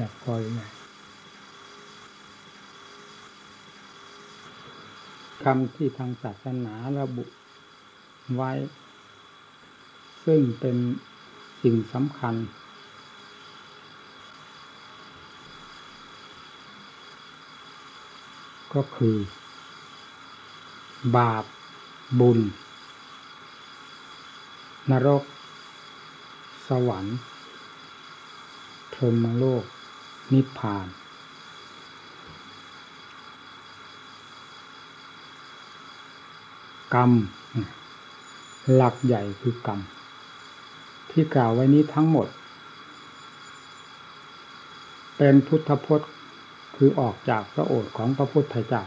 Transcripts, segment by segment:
แบบพอหรือไงคำที่ทางศาสนาระบุไว้ ซึ่งเป็นสิ่งสำคัญ ก็คือ บาป บุญ นรก สวรรค์พรหมโลก นิพพาน กรรม หลักใหญ่คือกรรม ที่กล่าวไว้นี้ทั้งหมด เป็นพุทธพจน์คือออกจากพระโอษฐ์ของพระพุทธเจ้า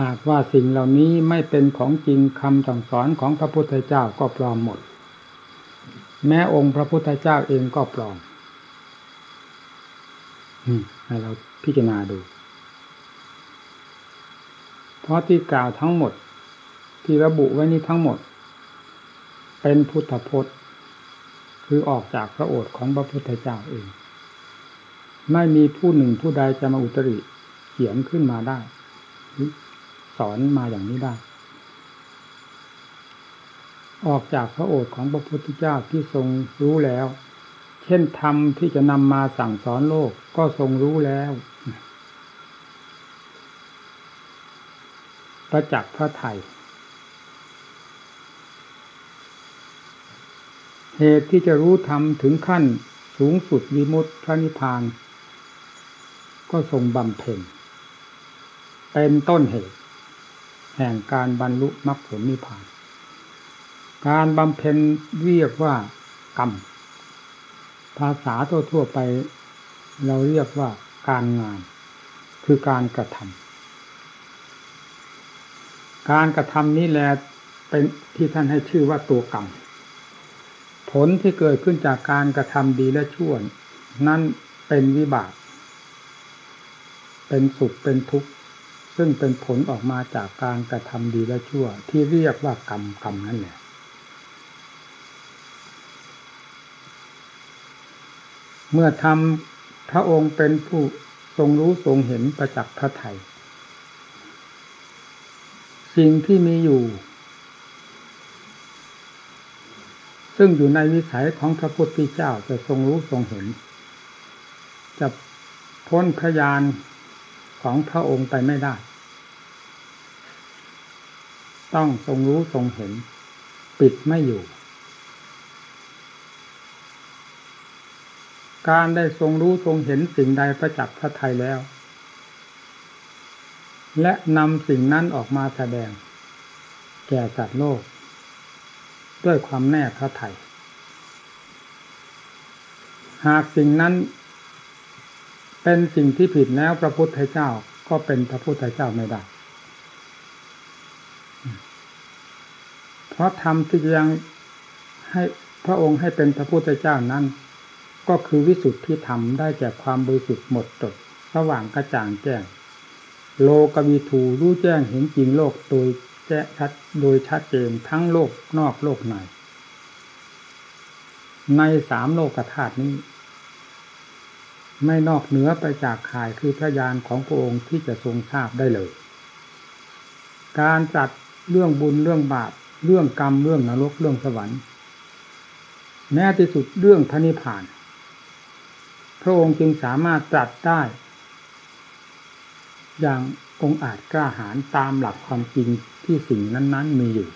หากว่าสิ่งเหล่านี้ไม่เป็นของจริงคำสั่งสอนของพระพุทธเจ้าก็ปลอมหมด แม้องค์พระพุทธเจ้าเองก็ปลอม ให้เราพิจารณาดู เพราะที่กล่าวทั้งหมด ที่ระบุไว้นี้ทั้งหมด เป็นพุทธพจน์ คือออกจากพระโอษฐ์ของพระพุทธเจ้าเอง ไม่มีผู้หนึ่งผู้ใดจะมาอุตริเขียนขึ้นมาได้ สอนมาอย่างนี้ได้ ออกจากพระโอษฐ์ของพระพุทธเจ้าที่ทรงรู้แล้ว เช่นธรรมที่จะนำมาสั่งสอนโลกก็ทรงรู้แล้วประจักษ์พระไทยเหตุที่จะรู้ธรรมถึงขั้นสูงสุดวิมุตติพระนิพพาน ก็ทรงบำเพ็ญเป็นต้นเหตุ แห่งการบรรลุมรรคผลนิพพาน การบำเพ็ญเรียกว่ากรรม ภาษาทั่วๆไป เราเรียกว่าการงาน คือการกระทำการกระทำนี้แหละเป็นที่ท่านให้ชื่อว่าตัวกรรมผลที่เกิดขึ้นจากการกระทำดีและชั่วนั่นเป็นวิบาก เป็นสุขเป็นทุกข์ซึ่งเป็นผลออกมาจากการกระทำดีและชั่ว ที่เรียกว่ากรรมกรรมนั่นแหละ เมื่อทำพระองค์เป็นผู้ทรงรู้ทรงเห็นประจักษ์พระไทย สิ่งที่มีอยู่ ซึ่งอยู่ในวิสัยของพระพุทธเจ้าจะทรงรู้ทรงเห็น จะพ้นพยานของพระองค์ไปไม่ได้ ต้องทรงรู้ทรงเห็น ปิดไม่อยู่ การได้ทรงรู้ทรงเห็นสิ่งใดประจักษ์พระไทยแล้ว และนำสิ่งนั้นออกมาแสดง แก่สัตว์โลก ด้วยความแน่พระไทยหากสิ่งนั้น เป็นสิ่งที่ผิดแล้วพระพุทธเจ้าก็เป็นพระพุทธเจ้าไม่ได้ เพราะธรรมที่ยังให้พระองค์ให้เป็นพระพุทธเจ้านั้น ก็คือวิสุทธิธรรมได้แก่ความบริสุทธิ์หมดจดระหว่างกระจ่างแจ้ง โลกวิถูรู้แจ้งเห็นจริงโลกโดยแจ้ชัดโดยชัดเจนทั้งโลกนอกโลกในในสามโลกธาตุนี้ ไม่นอกเหนือไปจากข่ายคือพระญาณของพระองค์ที่จะทรงทราบได้เลย การจัดเรื่องบุญเรื่องบาปเรื่องกรรมเรื่องนรกเรื่องสวรรค์แม้ที่สุดเรื่องพระนิพพาน พระองค์จึงสามารถจัดได้ อย่างองอาจกล้าหาญตามหลักความจริงที่สิ่งนั้น ๆ มีอยู่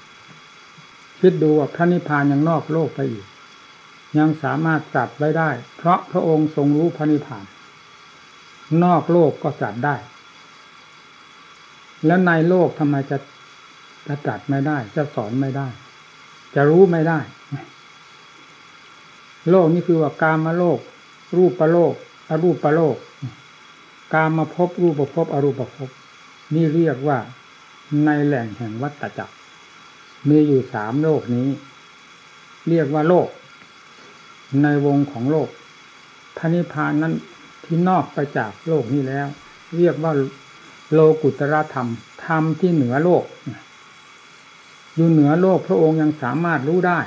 คิดดูว่าพระนิพพานยังนอกโลกไปอีก ยังสามารถจัดไว้ได้ เพราะพระองค์ทรงรู้พระนิพพาน นอกโลกก็จัดได้ แล้วในโลกทำไมจะจะจัดไม่ได้ จะสอนไม่ได้ จะรู้ไม่ได้ โลกนี่คือว่าการมาโลก รูปประโลกอรูปประโลก การมาพบรูปประพบอรูปประพบนี่เรียกว่าในแหล่งแห่งวัฏจักร มีอยู่สามโลกนี้ เรียกว่าโลก ในวงของโลกพระนิพพานนั้นที่นอกไปจากโลกนี้แล้ว เรียกว่าโลกุตระธรรมธรรมที่เหนือโลก อยู่เหนือโลกพระองค์ยังสามารถรู้ได้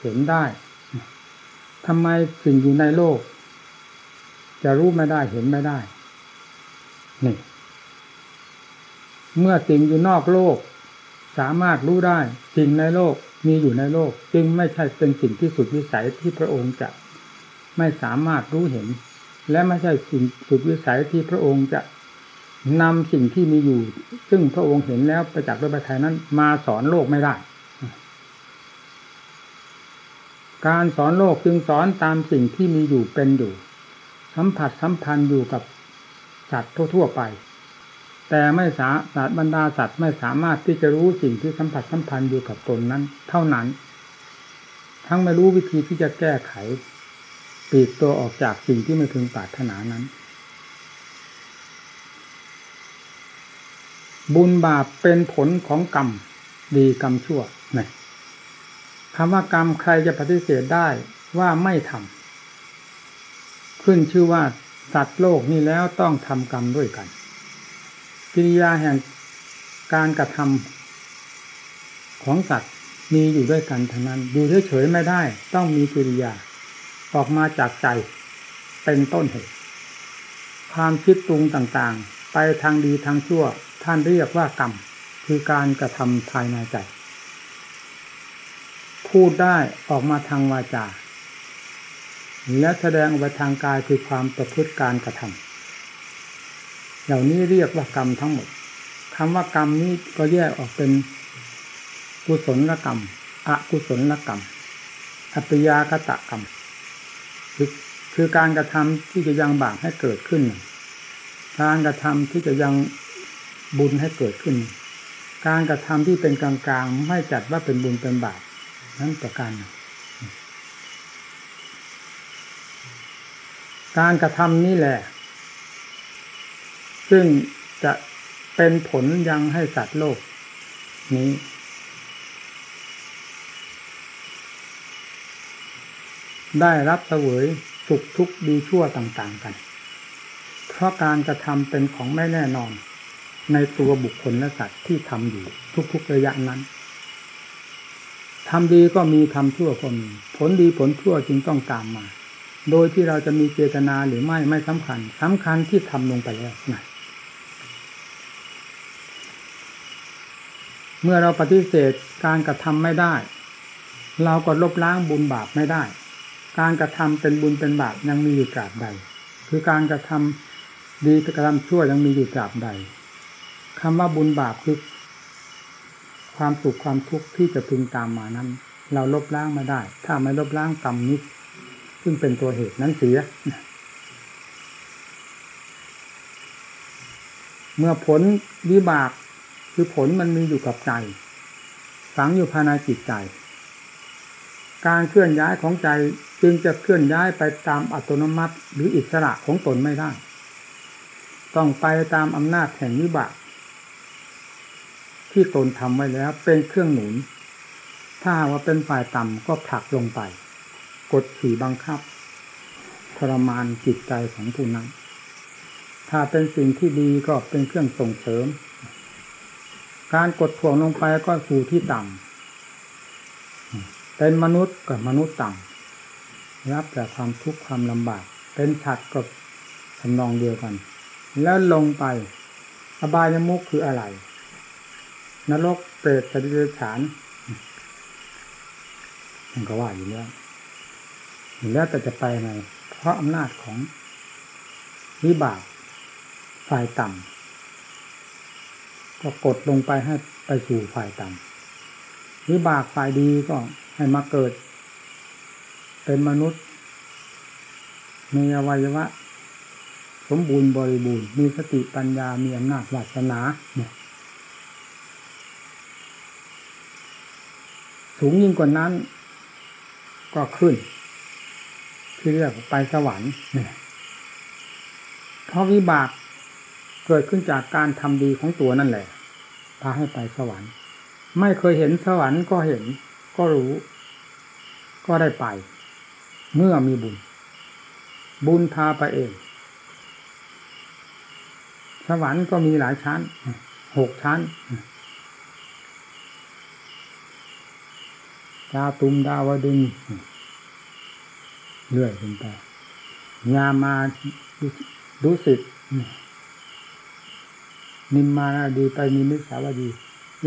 เห็นได้ทำไมสิ่งอยู่ในโลก จะรู้ไม่ได้เห็นไม่ได้ นี่ เมื่อสิ่งอยู่นอกโลก สามารถรู้ได้ สิ่งในโลกมีอยู่ในโลก จึงไม่ใช่เป็นสิ่งที่สุดวิสัยที่พระองค์จะไม่สามารถรู้เห็น และไม่ใช่สิ่งสุดวิสัยที่พระองค์จะนำสิ่งที่มีอยู่ ซึ่งพระองค์เห็นแล้วประจักษ์ด้วยพระทัยนั้น มาสอนโลกไม่ได้ การสอนโลกจึงสอนตามสิ่งที่มีอยู่เป็นอยู่ สัมผัสสัมพันธ์อยู่กับสัตว์ทั่ว ๆ ไป แต่ไม่สาสัตว์บรรดาสัตว์ไม่สามารถที่จะรู้สิ่งที่สัมผัสสัมพันธ์อยู่กับตนนั้น เท่านั้น ทั้งไม่รู้วิธีที่จะแก้ไขปีกตัวออกจากสิ่งที่ไม่พึงปรารถนานั้น บุญบาปเป็นผลของกรรมดีกรรมชั่วนะคำว่ากรรมใครจะปฏิเสธได้ว่าไม่ทำ ขึ้นชื่อว่าสัตว์โลกนี้แล้วต้องทำกรรมด้วยกัน กิริยาแห่งการกระทำของสัตว์มีอยู่ด้วยกันทั้งนั้น อยู่เฉยๆไม่ได้ ต้องมีกิริยา ออกมาจากใจเป็นต้นเหตุ ความคิดปรุงต่างๆ ไปทางดีทางชั่ว ท่านเรียกว่ากรรม คือการกระทำภายในใจ พูดได้ออกมาทางวาจา และแสดงออกไปทางกายคือความประพฤติการกระทำเหล่านี้เรียกว่ากรรมทั้งหมดคำว่ากรรมนี้ก็แยกออกเป็นกุศลกรรมอกุศลกรรม อัปยากตะกรรม คือคือการกระทำที่จะยังบาปให้เกิดขึ้น การกระทำที่จะยังบุญให้เกิดขึ้น การกระทำที่เป็นกลางๆ ไม่จัดว่าเป็นบุญเป็นบาปนั้นประการ การกระทำนี่แหละ ซึ่งจะเป็นผลยังให้สัตว์โลก นี้ ได้รับเสวยสุขทุกข์ดีชั่วต่างๆกัน เพราะการกระทำเป็นของไม่แน่นอน ในตัวบุคคลและสัตว์ที่ทำอยู่ทุกๆระยะนั้นทำดีก็มีทำชั่วก็มีผลดีผลชั่วจึงต้องตามมา โดยที่เราจะมีเจตนาหรือไม่ไม่สำคัญสำคัญที่ทำลงไปแล้วนะเมื่อเราปฏิเสธการกระทำไม่ได้ เราก็ลบล้างบุญบาปไม่ได้ การกระทำเป็นบุญเป็นบาปยังมีอยู่ตราบใด คือการกระทำดีกระทำชั่วยังมีอยู่ตราบใดคำว่าบุญบาปคือความสุขความทุกข์ที่จะพึงตามมานั้น เราลบล้างมาได้ ถ้าไม่ลบล้างกรรมนี้ ซึ่งเป็นตัวเหตุนั้นเสีย เมื่อผลวิบากคือผลมันมีอยู่กับใจ ฝังอยู่ภายในจิตใจ การเคลื่อนย้ายของใจจึงจะเคลื่อนย้ายไปตามอัตโนมัติหรืออิสระของตนไม่ได้ ต้องไปตามอำนาจแห่งวิบากที่ตนทำไว้แล้วเป็นเครื่องหนุน ถ้าว่าเป็นฝ่ายต่ำก็ผลักลงไป กดขี่บังคับทรมานจิตใจของผู้นั้น ถ้าเป็นสิ่งที่ดีก็เป็นเครื่องส่งเสริม การกดถ่วงลงไปก็สู่ที่ต่ำเป็นมนุษย์กับมนุษย์ต่ำรับแต่ความทุกข์ความลำบาก เป็นฉัดกับทำนองเดียวกัน แล้วลงไปอบายมุกคืออะไร นรกเปรตสติเดฉานมันก็ว่าอยู่แล้ว แล้วแต่จะไปไงเพราะอำนาจของวิบากฝ่ายต่ำก็กดลงไปให้ไปสู่ฝ่ายต่ำวิบากฝ่ายดีก็ให้มาเกิด เป็นมนุษย์ มีอวัยวะ สมบูรณ์บริบูรณ์ มีสติปัญญามีอำนาจวาสนาเนี่ยสูงยิ่งกว่านั้น ก็ขึ้น ที่เรียกไปสวรรค์เนี่ยเพราะวิบากเกิดขึ้นจากการทำดีของตัวนั่นแหละพาให้ไปสวรรค์ ไม่เคยเห็นสวรรค์ก็เห็น ก็รู้ ก็ได้ไป เมื่อมีบุญ บุญพาไปเอง สวรรค์ก็มีหลายชั้นหกชั้นดาวตุมดาวดึง เลื่อยขึ้นไปยามาดุสิตนิมมานาดีไปมีมิสาวดี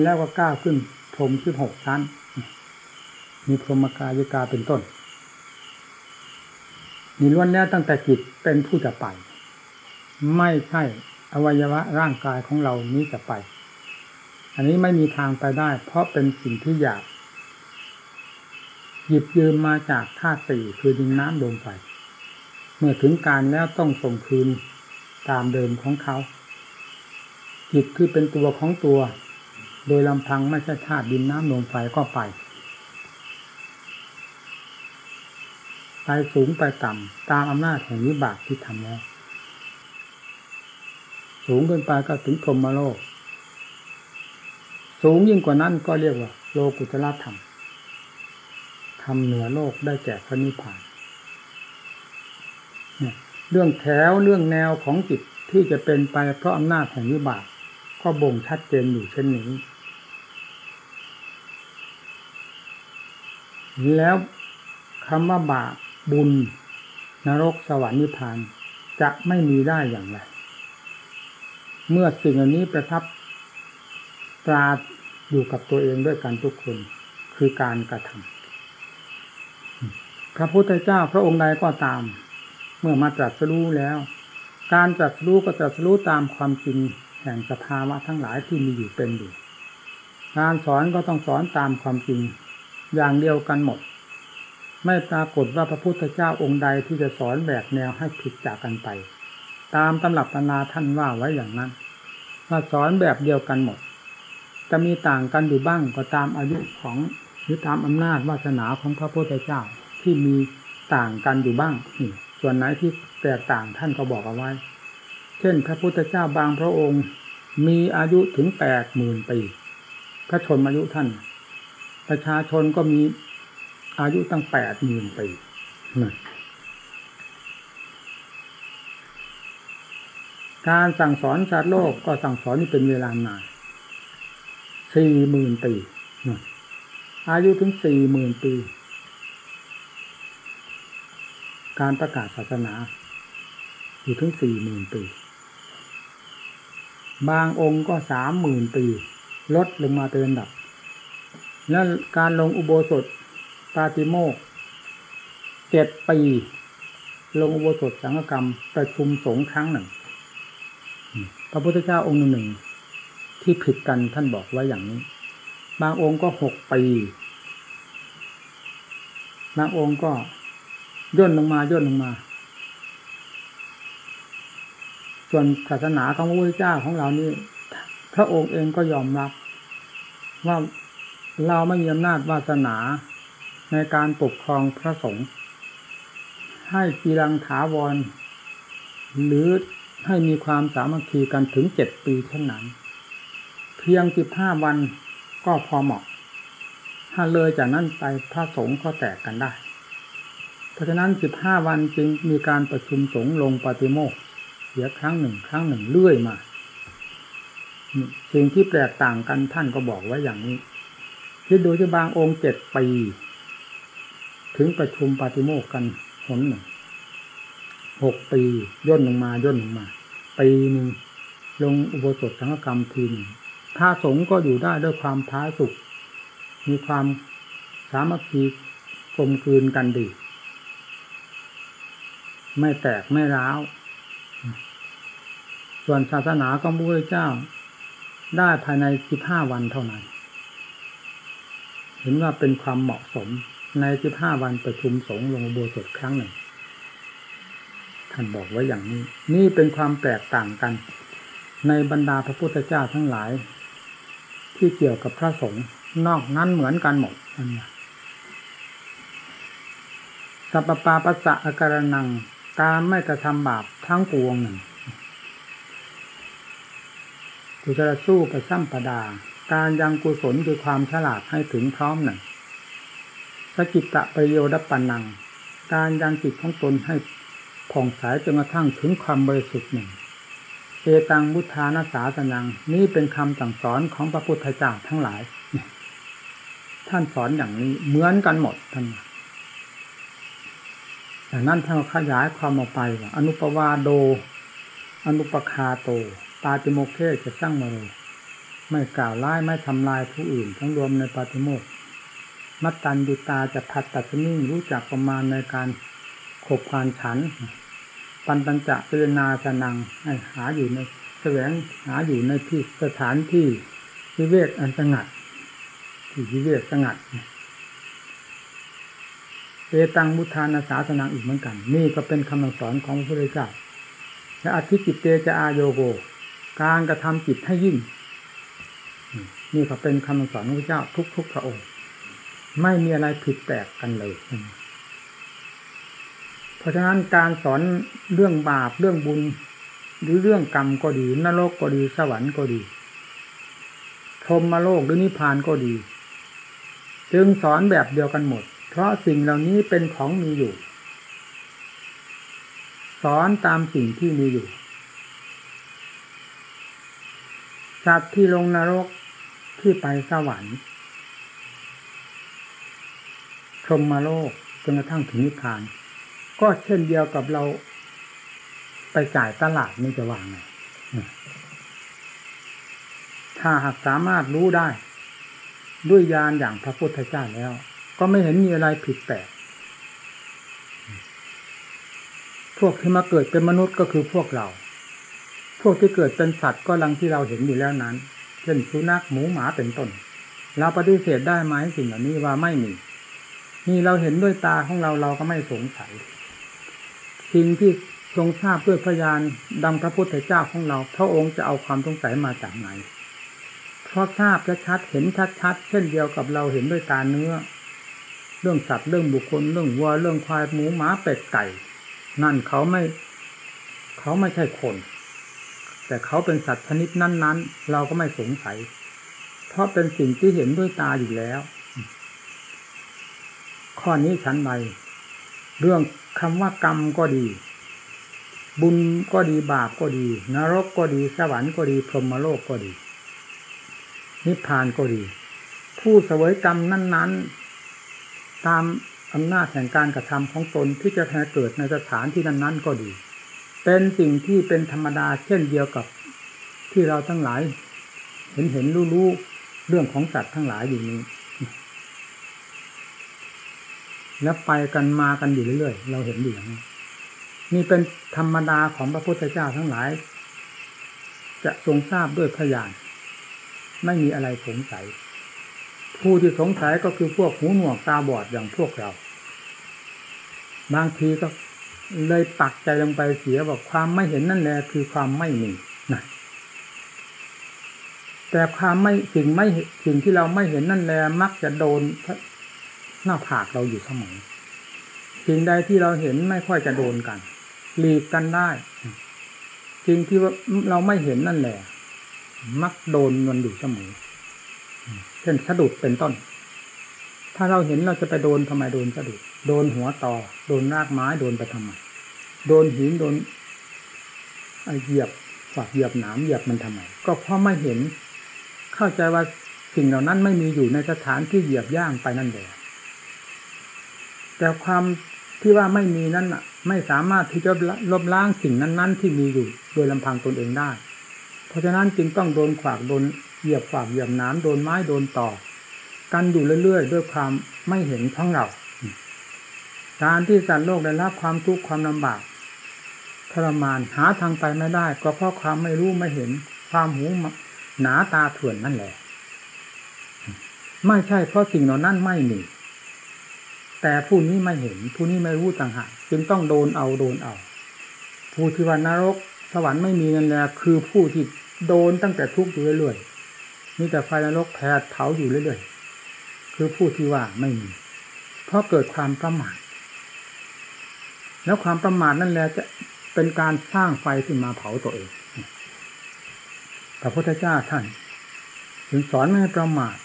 แล้วก็ก้าวขึ้นพรมขึ้นหกชั้น มีพรหมกายกาเป็นต้นนี่ล้วนแล้วตั้งแต่จิตเป็นผู้จะไป ไม่ใช่อวัยวะร่างกายของเรานี้จะไป อันนี้ไม่มีทางไปได้ เพราะเป็นสิ่งที่อยาก หยิบยืมมาจากธาตุสี่คือดินน้ำลมไฟเมื่อถึงการแล้วต้องส่งคืนตามเดิมของเขาจิตคือเป็นตัวของตัว โดยลำพังไม่ใช่ธาตุดินน้ำลมไฟก็ไป ไปสูงไปต่ำตามอำนาจแห่งวิบากที่ทำแล้วสูงขึ้นไปก็ถึงพรมโลก สูงยิ่งกว่านั้นก็เรียกว่า โลกุตละธรรม ทำเหนือโลกได้แก่พระนิพพานเรื่องแถวเรื่องแนวของจิตที่จะเป็นไปเพราะอำนาจแห่งวิบากก็บ่งชัดเจนอยู่เช่นนี้ แล้วคำว่าบาปบุญ นรกสวรรค์นิพพานจะไม่มีได้อย่างไร เมื่อสิ่งอันนี้ประทับตราอยู่กับตัวเองด้วยกันทุกคน คือการกระทำ พระพุทธเจ้าพระองค์ใดก็ตาม เมื่อมาตรัสรู้แล้ว การตรัสรู้ก็ตรัสรู้ตามความจริงแห่งสภาวะทั้งหลายที่มีอยู่เป็นอยู่การสอนก็ต้องสอนตามความจริงอย่างเดียวกันหมด ไม่ปรากฏว่าพระพุทธเจ้าองค์ใดที่จะสอนแบบแนวให้ผิดจากกันไป ตามตำรับตนาท่านว่าไว้อย่างนั้นว่าสอนแบบเดียวกันหมด จะมีต่างกันอยู่บ้างก็ตามอายุของหรือตามอำนาจวาสนาของพระพุทธเจ้า ที่มีต่างกันอยู่บ้างนี่ส่วนไหนที่แตกต่างท่านก็บอกเอาไว้ เช่น พระพุทธเจ้าบางพระองค์ มีอายุถึงแปดหมื่นปี พระชนมายุท่าน ประชาชนก็มีอายุตั้งแปดหมื่นปีการสั่งสอนสัตว์โลกก็สั่งสอนนี่เป็นเวลานานสี่หมื่นปีอายุถึงสี่หมื่นปี การประกาศศาสนา อยู่ถึงสี่หมื่นปี บางองค์ก็สามหมื่นปี ลดลงมาเป็นดับ และการลงอุโบสถปาติโมกเจ็ดปี ลงอุโบสถสังฆกรรมประชุมสงฆ์ครั้งหนึ่ง พระพุทธเจ้าองค์หนึ่ง ที่ผิดกันท่านบอกไว้อย่างนี้ บางองค์ก็หกปีบางองค์ก็ ย่นลงมาย่นลงมา ส่วนศาสนาของพระพุทธเจ้าของเรานี่พระองค์เองก็ยอมรับ ว่าเราไม่มีอำนาจวาสนาในการปกครองพระสงฆ์ให้กีรังถาวร หรือให้มีความสามัคคีกันถึงเจ็ดปีเท่านั้น เพียงสิบห้าวันก็พอเหมาะ ถ้าเลยจากนั้นไปพระสงฆ์ก็แตกกันได้ เพราะฉะนั้นสิบห้าวันจึงมีการประชุมสงฆ์ลงปฏิโมกเสียครั้งหนึ่งครั้งหนึ่งเรื่อยมาสิ่งที่แตกต่างกันท่านก็บอกไว้อย่างนี้คิดดูที่บางองค์เจ็ดปี ถึงประชุมปฏิโมกกันหนหนึ่งหกปีย่นลงมาย่นลงมา ปีหนึ่งลงอุโบสถสังฆกรรมทีหนึ่งถ้าสงก็อยู่ได้ด้วยความท้าสุข มีความสามัคคีกลมกลืนกันดี ไม่แตกไม่ร้าว ส่วนศาสนาของพระพุทธเจ้า ได้ภายในสิบห้าวันเท่านั้น เห็นว่าเป็นความเหมาะสมในสิบห้าวันประชุมสงฆ์ลงโบสถครั้งหนึ่ง ท่านบอกไว้อย่างนี้ นี่เป็นความแตกต่างกัน ในบรรดาพระพุทธเจ้าทั้งหลาย ที่เกี่ยวกับพระสงฆ์นอกนั้นเหมือนกันหมดอันนี้สัพปาปัสสะอาการนัง การไม่กระทำบาปทั้งปวงหนึ่งกุศลสู้ประซ้ำประดา การยังกุศลคือความฉลาดให้ถึงพร้อมหนึ่งสกิตะประโยชน์ปันนัง การยังจิตของตนให้ผ่องใสจนกระทั่งถึงความบริสุทธิ์หนึ่งเอตังบุทานาสาสนัง นี่เป็นคำสั่งสอนของพระพุทธเจ้าทั้งหลาย ท่านสอนอย่างนี้เหมือนกันหมดท่าน อย่างนั้นท่านขยายความออกไปว่าอนุปวาโด อนุปคาโต ปาติโมเขจะสร้างมาเลยไม่กล่าวร้ายไม่ทำลายผู้อื่น ทั้งรวมในปาติโมกมัตตัญญุตาจะพัดตัดนิ่งรู้จักประมาณในการขบการฉัน ปันตัญจะเจนาสนังหหาอยู่ในแสวงหาอยู่ในที่สถานที่วิเวกอันสงัด ที่วิเวกสงัด เอตังมุทานาสาสนังอีกเหมือนกัน นี่ก็เป็นคำสอนของพระพุทธเจ้าและอธิจิตเตจะอาโยโก การกระทำจิตให้ยิ่ง นี่ก็เป็นคำสอนของพระเจ้าทุกๆพระองค์ ไม่มีอะไรผิดแปลกกันเลย เพราะฉะนั้นการสอนเรื่องบาปเรื่องบุญ หรือเรื่องกรรมก็ดี นรกก็ดีสวรรค์ก็ดีพรหมโลกหรือนิพพานก็ดี จึงสอนแบบเดียวกันหมด ราะสิ่งเหล่านี้เป็นของมีอยู่ สอนตามสิ่งที่มีอยู่ สัตว์ที่ลงนรกที่ไปสวรรค์พรหมโลกจนกระทั่งถึงนิพพาน ก็เช่นเดียวกับเราไปจ่ายตลาดนี่จะว่างไงถ้าหากสามารถรู้ได้ ด้วยญาณอย่างพระพุทธเจ้าแล้ว ก็ไม่เห็นมีอะไรผิดแปลกพวกที่มาเกิดเป็นมนุษย์ก็คือพวกเรา พวกที่เกิดเป็นสัตว์ก็ลังที่เราเห็นอยู่แล้วนั้น เช่นสุนัขหมูหมาเป็นต้น เราปฏิเสธได้ไหมสิ่งเหล่านี้ว่าไม่มีนี่เราเห็นด้วยตาของเราเราก็ไม่สงสัย สิ่งที่ทรงทราบด้วยพยานดังพระพุทธเจ้าของเรา พระองค์จะเอาความสงสัยมาจากไหนเพราะทราบชัดเห็นชัดๆเช่นเดียวกับเราเห็นด้วยตาเนื้อ รื่องสัตว์เรื่องบุคคลเรื่องวัวเรื่องควายหมูหมาเป็ดไก่ นั่นเขาไม่ เขาไม่ใช่คน แต่เขาเป็นสัตว์ชนิดนั้นๆ เราก็ไม่สงสัย เพราะเป็นสิ่งที่เห็นด้วยตาอยู่แล้ว ข้อนี้ชั้นใดเรื่องคำว่ากรรมก็ดี บุญก็ดีบาปก็ดี นรกก็ดีสวรรค์ก็ดีพรหมโลกก็ดี นิพพานก็ดี ผู้เสวยกรรมนั้น ๆ ตามอำนาจแห่งการกระทำของตนที่จะแทเกิดในสถานที่นั้นๆก็ดี เป็นสิ่งที่เป็นธรรมดาเช่นเดียวกับที่เราทั้งหลาย เห็นเห็นรู้รู้เรื่องของสัตว์ทั้งหลายอยู่นี้ แล้วไปกันมากันอยู่เรื่อยๆ เราเห็นอยู่อย่างนี้นี่เป็นธรรมดาของพระพุทธเจ้าทั้งหลาย จะทรงทราบด้วยพยาน ไม่มีอะไรสงสัย ผู้ที่สงสัยก็คือพวกหูหนวกตาบอดอย่างพวกเรา บางทีก็เลยปักใจลงไปเสียบอกความไม่เห็นนั่นแหละคือความไม่มีนะแต่ความไม่สิ่งไม่สิ่งที่เราไม่เห็นนั่นแหละมักจะโดนหน้าผากเราอยู่เสมอสิ่งใดที่เราเห็นไม่ค่อยจะโดนกันหลีกกันได้สิ่งที่ว่าเราไม่เห็นนั่นแหละ มักโดนมันอยู่เสมอ ช่นสะดุดเป็นต้น ถ้าเราเห็นเราจะไปโดนทำไมโดนสะดุด โดนหัวต่อ โดนรากไม้โดนไปทำไมโดนหินโดนเหยียบฝากเหยียบหนามเหยียบมันทำไม ก็เพราะไม่เห็น เข้าใจว่าสิ่งเหล่านั้นไม่มีอยู่ในสถานที่เหยียบย่างไปนั่นแหละแต่ความที่ว่าไม่มีนั้นอะ ไม่สามารถที่จะลบล้างสิ่งนั้น ๆ ที่มีอยู่โดยลำพังตนเองได้ เพราะฉะนั้นจึงต้องโดนขวากโดน เหยียบฝากเหยียบน้ำโดนไม้โดนต่อ กันอยู่เรื่อยๆด้วยความไม่เห็นทั้งเราการที่สัตว์โลกได้รับความทุกข์ความลำบากทรมานหาทางไปไม่ได้ ก็เพราะความไม่รู้ไม่เห็น ความหูหนาตาเถื่อนนั่นแหละ ไม่ใช่เพราะสิ่งเหล่านั้นไม่มีแต่ผู้นี้ไม่เห็น ผู้นี้ไม่รู้ต่างหากจึงต้องโดนเอาโดนเอา ผู้ที่ว่านรก สวรรค์ไม่มีนั่นแหละคือผู้ที่โดนตั้งแต่ทุกข์อยู่เรื่อยๆ มีแต่ไฟนรกแผดเผาอยู่เรื่อยๆคือผู้ที่ว่าไม่มี เพราะเกิดความประมาทแล้วความประมาทนั่นแหละจะเป็นการสร้างไฟขึ้นมาเผาตัวเองพระพุทธเจ้าท่าน ถึงสอนไม่ให้ประมาท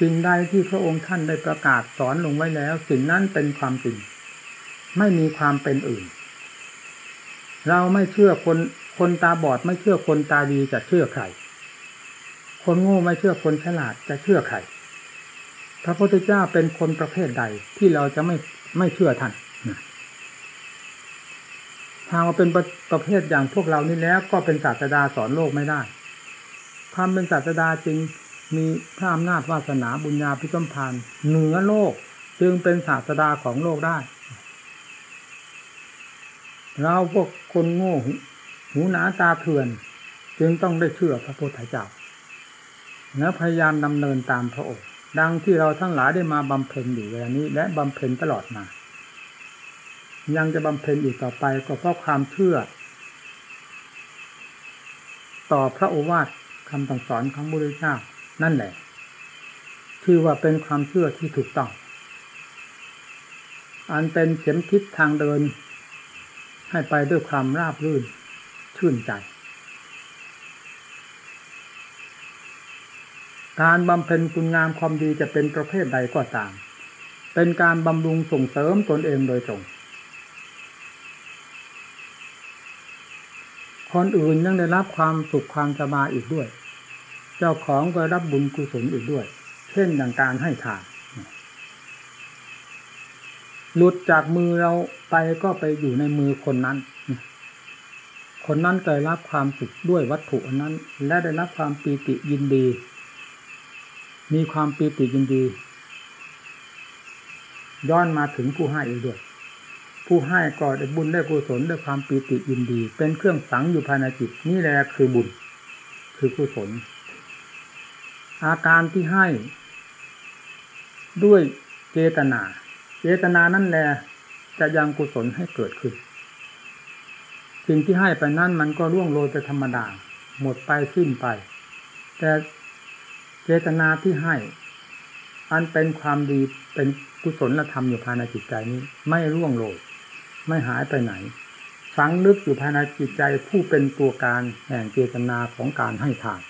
สิ่งใดที่พระองค์ท่านได้ประกาศสอนลงไว้แล้ว สิ่งนั้นเป็นความจริง ไม่มีความเป็นอื่น เราไม่เชื่อคนคนตาบอดไม่เชื่อคนตาดีจะเชื่อใคร คนโง่ไม่เชื่อคนฉลาดจะเชื่อใครพระพุทธเจ้าเป็นคนประเภทใดที่เราจะไม่ไม่เชื่อท่านทางมาเป็นประประเภทอย่างพวกเรานี่แล้ว ก็เป็นศาสดาสอนโลกไม่ได้ ความเป็นศาสดาจริงมีพระอำนาจวาสนาบุญญาพิสมพานเหนือโลกจึงเป็นศาสดาของโลกได้ เราพวกคนโง่หูหนาตาเถื่อน จึงต้องได้เชื่อพระพุทธเจ้า และพยายามดำเนินตามพระองค์ดังที่เราทั้งหลายได้มาบำเพ็ญอยู่เวลานี้ และบำเพ็ญตลอดมา ยังจะบำเพ็ญอีกต่อไปก็เพราะความเชื่อ ต่อพระโอวาทคำสั่งสอนของพระพุทธเจ้านั่นแหละชื่อว่าเป็นความเชื่อที่ถูกต้อง อันเป็นเข็มทิศทางเดิน ให้ไปด้วยความราบรื่นชื่นใจ การบำเพ็ญคุณงามความดีจะเป็นประเภทใดก็ตาม เป็นการบำรุงส่งเสริมตนเองโดยตรง คนอื่นยังได้รับความสุขความสบายอีกด้วย เจ้าของก็รับบุญกุศลอีกด้วย เช่นอย่างการให้ทานหลุดจากมือเราไปก็ไปอยู่ในมือคนนั้น คนนั้นได้รับความสุขด้วยวัตถุนั้น และได้รับความปีติยินดี มีความปีติยินดีย้อนมาถึงผู้ให้อีกด้วยผู้ให้ก็ได้บุญได้กุศลได้ความปีติยินดี เป็นเครื่องฝังอยู่ภายในจิตนี่แหละคือบุญ คือกุศล อาการที่ให้ ด้วยเจตนา เจตนานั่นแหละจะยังกุศลให้เกิดขึ้น สิ่งที่ให้ไปนั่นมันก็ร่วงโรยไปธรรมดา หมดไปสิ้นไป แต่ เจตนาที่ให้ อันเป็นความดีเป็นกุศลธรรมอยู่ภายในจิตใจนี้ ไม่ร่วงโรยไม่หายไปไหนฝังลึกอยู่ภายในจิตใจผู้เป็นตัวการแห่งเจตนาของการให้ทาน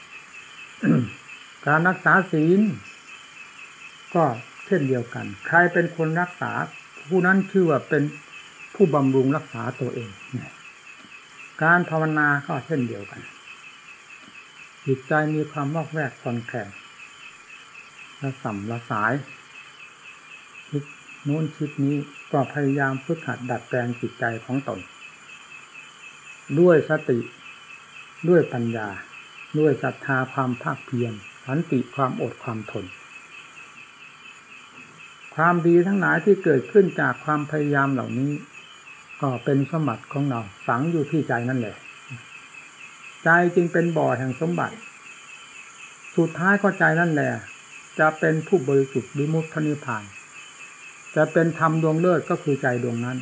การรักษาศีล ก็เช่นเดียวกัน ใครเป็นคนรักษา ผู้นั้นชื่อว่าเป็นผู้บำรุงรักษาตัวเอง การภาวนาก็เช่นเดียวกัน จิตใจมีความวอกแวกคอนแข็ง ละสัมละสายคิดโน้นคิดนี้ก็พยายามฝึกหัดดัดแปลงจิตใจของตน ด้วยสติ ด้วยปัญญา ด้วยศรัทธาความภาคเพียรสันติความอดความทน ความดีทั้งหลายที่เกิดขึ้นจากความพยายามเหล่านี้ ก็เป็นสมบัติของเราฝังอยู่ที่ใจนั่นแหละใจจึงเป็นบ่อแห่งสมบัติ สุดท้ายก็ใจนั่นแหละ จะเป็นผู้บริสุทธิ์วิมุตตินิพพาน จะเป็นธรรมดวงเลิศก็คือใจดวงนั้น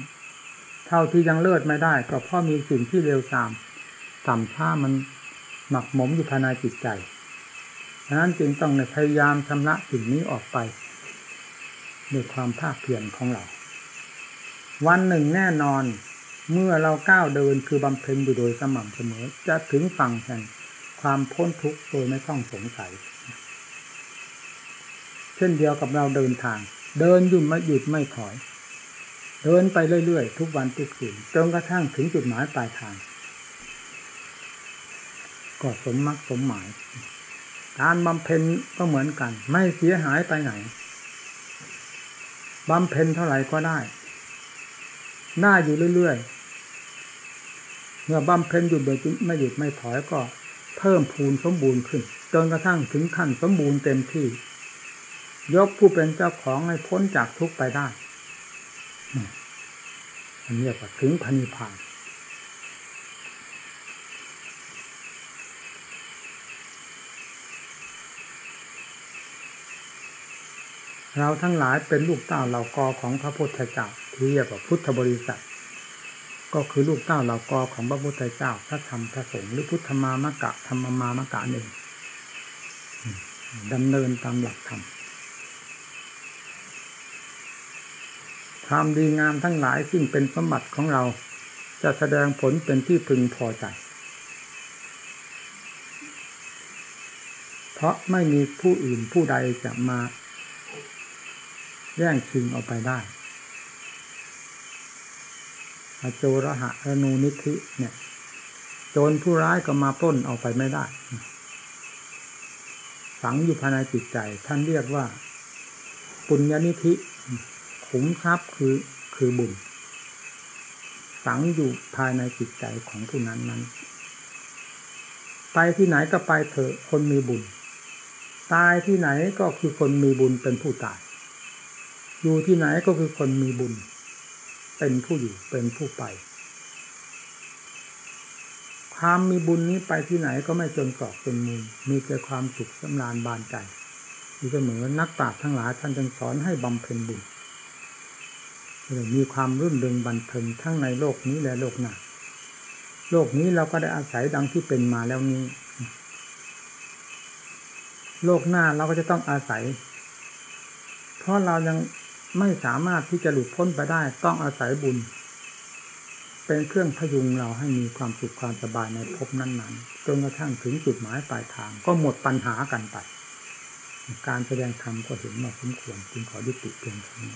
เท่าที่ยังเลิศไม่ได้ก็เพราะมีสิ่งที่เร็วตามต่ำช้ามันหมักหมมอยู่ภายในจิตใจดังนั้นจึงต้องพยายามชำระสิ่งนี้ออกไปด้วยความภาคเพียรของเรา วันหนึ่งแน่นอน เมื่อเราก้าวเดินคือบำเพ็ญอยู่โดยสม่ำเสมอ จะถึงฝั่งแห่งความพ้นทุกข์โดยไม่ต้องสงสัย เช่นเดียวกับเราเดินทาง เดินยุดไม่หยุดไม่ถอย เดินไปเรื่อยๆ ทุกวันทุกคืนจนกระทั่งถึงจุดหมายปลายทาง ก็สมมรรคสมหมาย การบำเพ็ญก็เหมือนกัน ไม่เสียหายไปไหนบำเพ็ญเท่าไหร่ก็ได้ หน้าอยู่เรื่อยๆ เมื่อบำเพ็ญอยู่โดยไม่หยุดไม่ถอยก็ เพิ่มพูนสมบูรณ์ขึ้น จนกระทั่งถึงขั้นสมบูรณ์เต็มที่ ยกผู้เป็นเจ้าของให้พ้นจากทุกไปได้อันนี้ก็ถึงพันิพานเราทั้งหลายเป็นลูกเต้าเหล่ากอของพระพุทธเจ้าที่เรียกว่าพุทธบริษัท ก็คือลูกเต้าเหล่ากอของพระพุทธเจ้าพระธรรมพระสงฆ์หรือพุทธมามะกะธรรมมามะกะหนึ่งดำเนินตามหลักธรรม ความดีงามทั้งหลายซึ่งเป็นสมบัติของเรา จะแสดงผลเป็นที่พึงพอใจ เพราะไม่มีผู้อื่นผู้ใดจะมาแย่งชิงเอาไปได้อโจรหะอนูนิธิเนี่ย โจรผู้ร้ายก็มาปล้นเอาไปไม่ได้ ฝังอยู่ภายในจิตใจ ท่านเรียกว่า ปุญญนิธิ ขุมทรัพย์คือคือบุญฝังอยู่ภายในจิตใจของผู้นั้นนั้น ไปที่ไหนก็ไปเถอะคนมีบุญ ตายที่ไหนก็คือคนมีบุญเป็นผู้ตาย อยู่ที่ไหนก็คือคนมีบุญ เป็นผู้อยู่เป็นผู้ไป ความมีบุญนี้ไปที่ไหนก็ไม่จนกรอกจนมุมมีแต่ความสุขสำราญบานใจอยู่เสมอนักปราชญ์ทั้งหลายท่านจึงสอนให้บำเพ็ญบุญ มีความรื่นเริงบันเทิงทั้งในโลกนี้และโลกหน้าโลกนี้เราก็ได้อาศัยดังที่เป็นมาแล้วนี้ โลกหน้าเราก็จะต้องอาศัย เพราะเรายังไม่สามารถที่จะหลุดพ้นไปได้ต้องอาศัยบุญ เป็นเครื่องพยุงเราให้มีความสุขความสบายในภพนั้นๆจนกระทั่งถึงจุดหมายปลายทาง ก็หมดปัญหากันไปการแสดงธรรมก็เห็นมาสมควรจึงขอยุติเพียงเท่านี้